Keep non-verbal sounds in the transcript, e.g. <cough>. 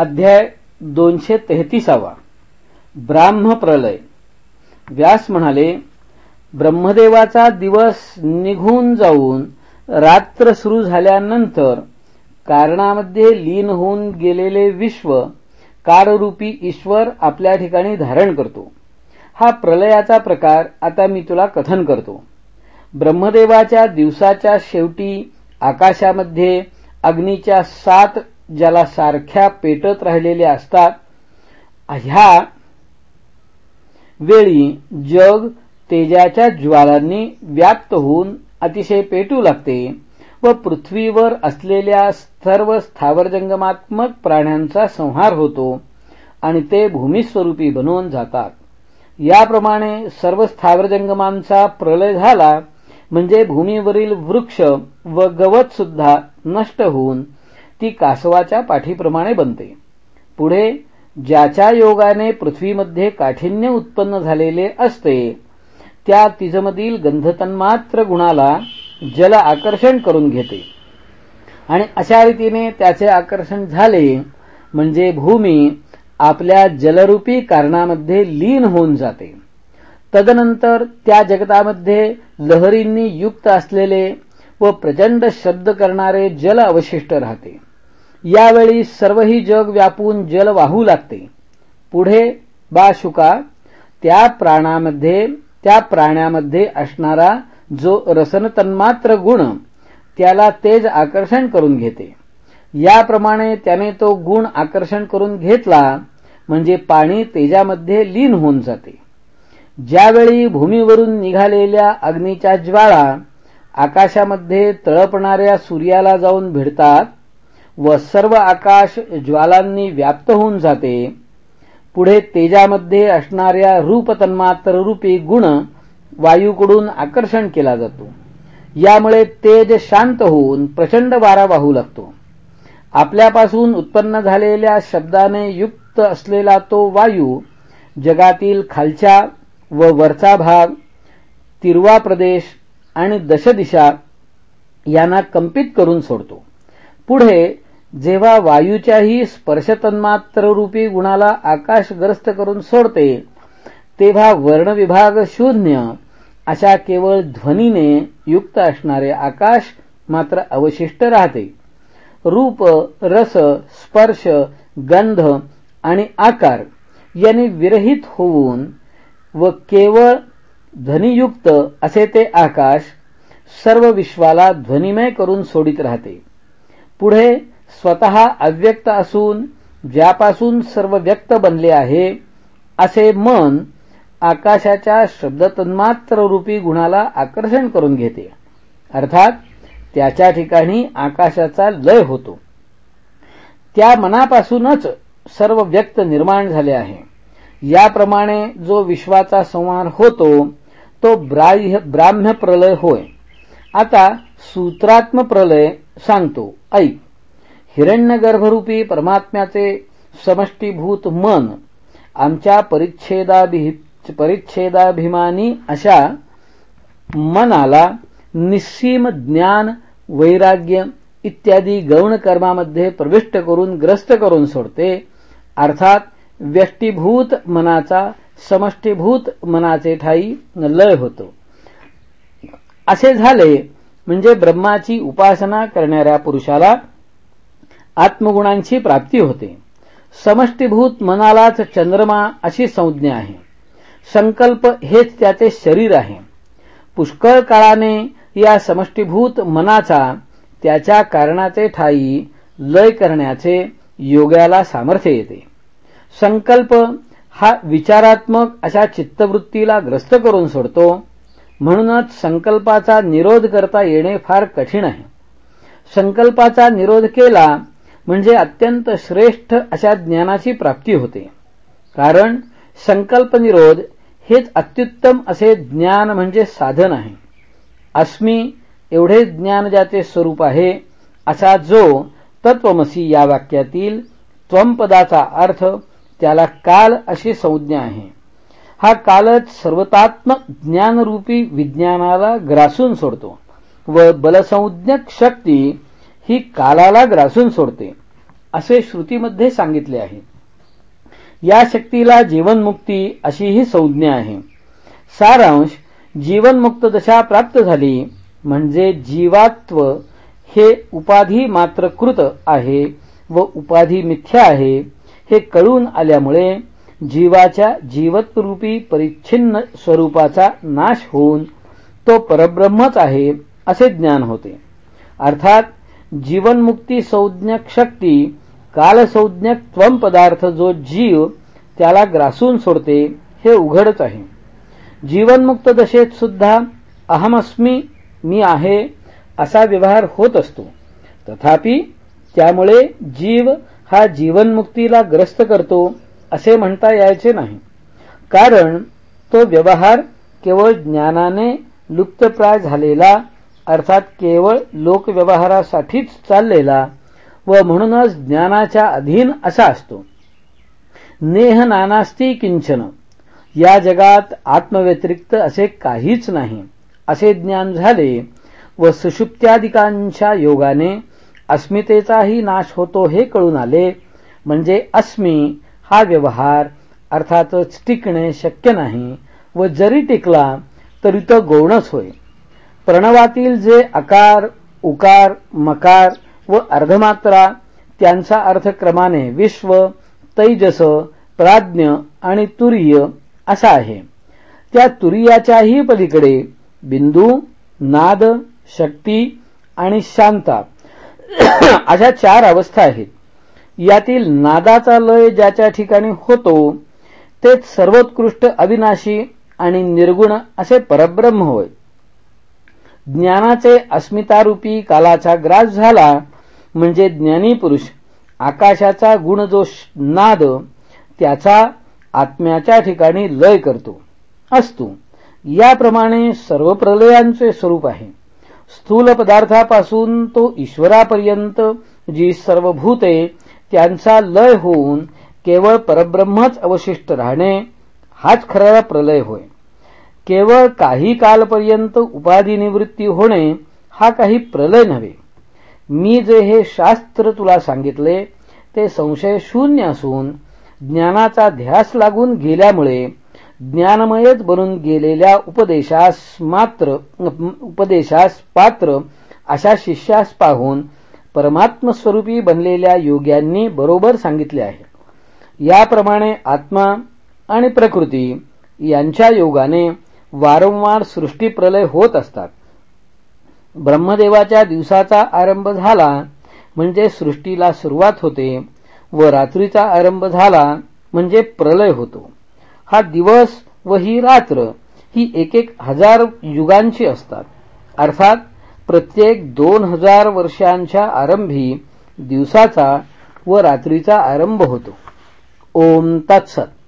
अध्याय दोनशे तेहतीसावा ब्राह्म प्रलय व्यास म्हणाले ब्रह्मदेवाचा दिवस निघून जाऊन रात्र सुरू झाल्यानंतर कारणामध्ये लीन होऊन गेलेले विश्व काररूपी ईश्वर आपल्या ठिकाणी धारण करतो. हा प्रलयाचा प्रकार आता मी तुला कथन करतो. ब्रह्मदेवाच्या दिवसाच्या शेवटी आकाशामध्ये अग्नीच्या सात ज्याला सारख्या पेटत राहिलेल्या असतात ह्या वेळी जग तेजाच्या ज्वालांनी व्याप्त होऊन अतिशय पेटू लागते व पृथ्वीवर असलेल्या सर्व स्थावरजंगमात्मक प्राण्यांचा संहार होतो आणि ते भूमिस्वरूपी बनवून जातात. याप्रमाणे सर्व स्थावरजंगमांचा प्रलय झाला म्हणजे भूमीवरील वृक्ष व गवत सुद्धा नष्ट होऊन ती कासवाच्या पाठीप्रमाणे बनते. पुढे ज्याच्या योगाने पृथ्वीमध्ये काठीण्य उत्पन्न झालेले असते त्या तिजमधील गंधतन्मात्र गुणाला जल आकर्षण करून घेते. आणि अशा रीतीने त्याचे आकर्षण झाले म्हणजे भूमी आपल्या जलरूपी कारणामध्ये लीन होऊन जाते. तदनंतर त्या जगतामध्ये लहरींनी युक्त असलेले व प्रचंड शब्द करणारे जल अवशिष्ट राहते. यावेळी सर्वही जग व्यापून जल वाहू लागते. पुढे बाशुका त्या प्राणामध्ये त्या प्राण्यामध्ये असणारा जो रसनतन्मात्र गुण त्याला तेज आकर्षण करून घेते. याप्रमाणे त्याने तो गुण आकर्षण करून घेतला म्हणजे पाणी तेजामध्ये लीन होऊन जाते. ज्यावेळी भूमीवरून निघालेल्या अग्नीच्या ज्वाळा आकाशामध्ये तळपणाऱ्या सूर्याला जाऊन भिडतात व सर्व आकाश ज्वालांनी व्याप्त होऊन जाते. पुढे तेजामध्ये असणाऱ्या रूपतन्मात्र रूपी गुण वायूकडून आकर्षण केला जातो. यामुळे तेज शांत होऊन प्रचंड वारा वाहू लागतो. आपल्यापासून उत्पन्न झालेल्या शब्दाने युक्त असलेला तो वायू जगातील खालच्या व वरचा भाग तिरवा प्रदेश आणि दशदिशा यांना कंपित करून सोडतो. पुढे जेव्हा वायूच्याही स्पर्शतन्मात्ररूपी गुणाला आकाशग्रस्त करून सोडते तेव्हा वर्णविभाग शून्य अशा केवळ ध्वनीने युक्त असणारे आकाश मात्र अवशिष्ट राहते. रूप रस स्पर्श गंध आणि आकार यांनी विरहित होऊन व केवळ ध्वनियुक्त असे ते आकाश सर्व विश्वाला ध्वनिमय करून सोडित राहते. पुढे स्वतः अव्यक्त असून ज्यापासून सर्व व्यक्त बनले आहे असे मन आकाशाच्या शब्दतन्मात्र रूपी गुणाला आकर्षण करून घेते. अर्थात त्याच्या ठिकाणी आकाशाचा लय होतो. त्या मनापासूनच सर्व व्यक्त निर्माण झाले आहे. याप्रमाणे जो विश्वाचा संहार होतो तो ब्राह्म्य प्रलय होय. आता सूत्रात्म प्रलय सांगतो. ऐक. हिरण्यगर्भरूपी परमात्म्याचे समष्टीभूत मन आमच्या परिच्छेदाभि परिच्छेदाभिमानी अशा मनाला निस्सीम ज्ञान वैराग्य इत्यादी गौण कर्मामध्ये प्रविष्ट करून ग्रस्त करून सोडते. अर्थात व्यष्टीभूत मनाचा समष्टीभूत मनाचे ठाई लय होतो. असे झाले म्हणजे ब्रह्माची उपासना करणाऱ्या पुरुषाला आत्मगुणांची प्राप्ती होते. समष्टीभूत मनालाच चंद्रमा अशी संज्ञा आहे. संकल्प हेच त्याचे शरीर आहे. पुष्कळ काळाने या समष्टीभूत मनाचा त्याच्या कारणाचे ठाई लय करण्याचे योग्याला सामर्थ्य येते. संकल्प हा विचारात्मक अशा चित्तवृत्तीला ग्रस्त करून सोडतो म्हणूनच संकल्पाचा निरोध करता येणे फार कठीण आहे. संकल्पाचा निरोध केला म्हणजे अत्यंत श्रेष्ठ अशा ज्ञानाची प्राप्ती होते. कारण संकल्प निरोध हेच अत्युत्तम असे ज्ञान म्हणजे साधन आहे. अस्मी एवढे ज्ञान ज्याचे स्वरूप आहे असा जो तत्वमसी या वाक्यातील त्वंपदाचा अर्थ त्याला काल अशी संज्ञा आहे. हा कालच सर्वतात्मक ज्ञानरूपी विज्ञानाला ग्रासून सोडतो व बलसंज्ञक शक्ती ही कालाला ग्रासून सोडते असे श्रुतीमध्ये सांगितले आहे. या शक्तीला जीवनमुक्ती अशी ही संज्ञा आहे. सारांश जीवनमुक्त दशा प्राप्त झाली म्हणजे जीवात्व हे उपाधी मात्र कृत आहे व उपाधी मिथ्या आहे हे कळून आल्यामुळे जीवाच्या जीवत्वरूपी परिच्छिन्न स्वरूपाचा नाश होऊन तो परब्रह्मच आहे असे ज्ञान होते. अर्थात जीवनमुक्ती संज्ञक शक्ती कालसंज्ञक त्वम पदार्थ जो जीव त्याला ग्रासून सोडते हे उघडच आहे. जीवनमुक्त दशेत सुद्धा अहमस्मी मी आहे असा व्यवहार होत असतो. तथापि त्यामुळे जीव हा जीवनमुक्तीला ग्रस्त करतो असे म्हणता यायचे नाही. कारण तो व्यवहार केवळ ज्ञानाने लुप्तप्राय झालेला अर्थात केवळ लोकव्यवहारासाठीच चाललेला व म्हणूनच ज्ञानाच्या अधीन असा असतो. नेह नानास्ती किंचन. या जगात आत्मव्यतिरिक्त असे काहीच नाही असे ज्ञान झाले व सुषुप्त्यादिकांच्या योगाने अस्मितेचाही नाश होतो हे कळून आले म्हणजे अस्मी हा व्यवहार अर्थातच टिकणे शक्य नाही व जरी टिकला तरी तो गौणच होय. प्रणवातील जे अकार उकार मकार व अर्धमात्रा त्यांचा अर्थ क्रमाने विश्व तैजस प्राज्ञ आणि तुरीय असा आहे. त्या तुर्याच्याही पलीकडे बिंदू नाद शक्ती आणि शांता <coughs> अशा चार अवस्था आहेत. यातील नादाचा लय ज्याच्या ठिकाणी होतो तेच सर्वोत्कृष्ट अविनाशी आणि निर्गुण असे परब्रह्म होय. ज्ञानाचे अस्मितारूपी कालाचा ग्रास झाला म्हणजे ज्ञानी पुरुष आकाशाचा गुण जो नाद त्याचा आत्म्याच्या ठिकाणी लय करतो. असतो याप्रमाणे सर्व प्रलयांचे स्वरूप आहे. स्थूल पदार्थापासून तो ईश्वरापर्यंत जी सर्व भूते त्यांचा लय होऊन केवळ परब्रह्मच अवशिष्ट राहणे हाच खरा प्रलय होय. केवळ काही कालपर्यंत उपाधिनिवृत्ती होणे हा काही प्रलय नव्हे. मी जे हे शास्त्र तुला सांगितले ते संशय शून्य असून ज्ञानाचा ध्यास लागून गेल्यामुळे ज्ञानमयच बनून गेलेल्या उपदेशास मात्र उपदेशास पात्र अशा शिष्यास पाहून परमात्मस्वरूपी बनलेल्या योग्यांनी बरोबर सांगितले आहे. याप्रमाणे आत्मा आणि प्रकृती यांच्या योगाने वारंवार सृष्टी प्रलय होत असतात. ब्रह्मदेवाच्या दिवसाचा आरंभ झाला म्हणजे सृष्टीला सुरुवात होते व रात्रीचा आरंभ झाला म्हणजे प्रलय होतो. हा दिवस व ही रात्र ही एक एक हजार युगांची असतात. अर्थात प्रत्येक दोन हजार वर्षांच्या आरंभी दिवसाचा व रात्रीचा आरंभ होतो. ओम तत्सत.